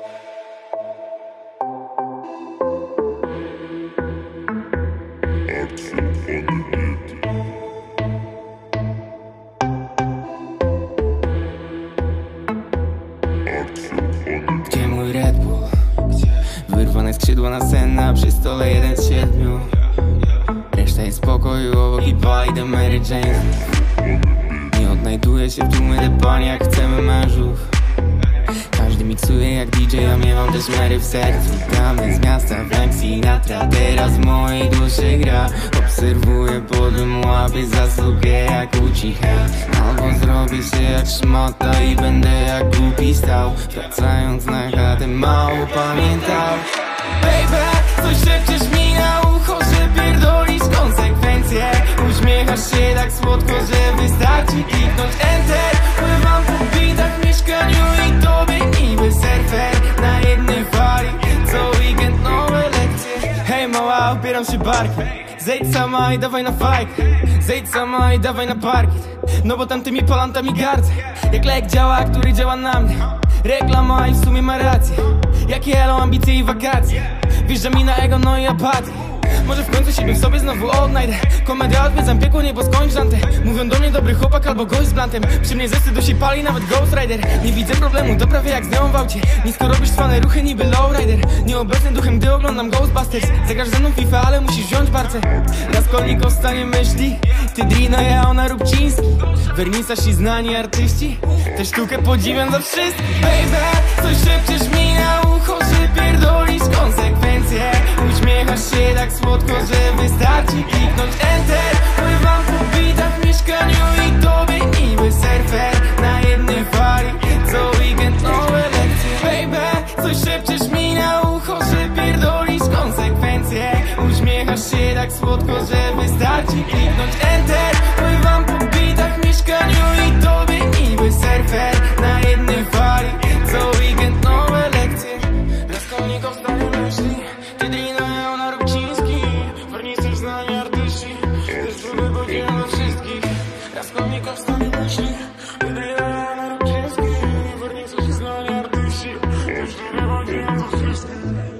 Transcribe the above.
Gdzie mój Red Bull? Wyrwane skrzydła na senna przy stole jeden z siedmiu. Reszta jest spokoju obok i do Mary Jane. Nie odnajduję się w tłumie depani jak chcemy mężów jak DJ, a miewam też Mary w sercu. Damy z miasta Frank Sinatra Teraz w mojej duszy gra. Obserwuję podym łapy Zasługuję jak ucicha. Albo zrobię się jak szmata I będę jak głupi stał. Wracając na chatę mało pamiętał. Baby, coś szepczesz mała, ubieram się barkiem Zejdź sama i dawaj na fajkę Zejdź sama i dawaj na parkiet No bo tamtymi polantami gardzę. Jak lek działa, który działa na mnie. Reklama i w sumie ma rację. Jakie elo, ambicje i wakacje. Wjeżdża mi na ego, no i apatię. Może w końcu siebie w sobie znowu odnajdę. Komedia odwiedzam piekło, niebo skończ Dante Mówią do mnie dobry chłopak albo gość z blantem. Przy mnie zesty dusi pali nawet Ghost Rider. Nie widzę problemu, to prawie jak z nią w aucie. Nisko robisz cwane ruchy niby lowrider oglądam Ghostbusters. Zagrasz ze mną FIFA, ale musisz wziąć barce Raskolnik o stanie myśli. Ty Drino, ja ona Rubciński Wernisaż i znani artyści. Tę sztukę podziwiam za wszystkich. Baby, coś szepczesz mi na ucho tak słodko, że wystarczy kliknąć enter. Pływam po bitach, mieszkaniu i tobie niby surfer Na jednej fali, co weekend nowe lekcje. Dla skolników stary myśli Ty drina, ja ona Rubciński Warnicy znani artyści Też próby podzielą wszystkich. Dla skolników stary myśli Ty drina, ja ona Rubciński Warnicy znani artyści Też próby podzielą wszystkich.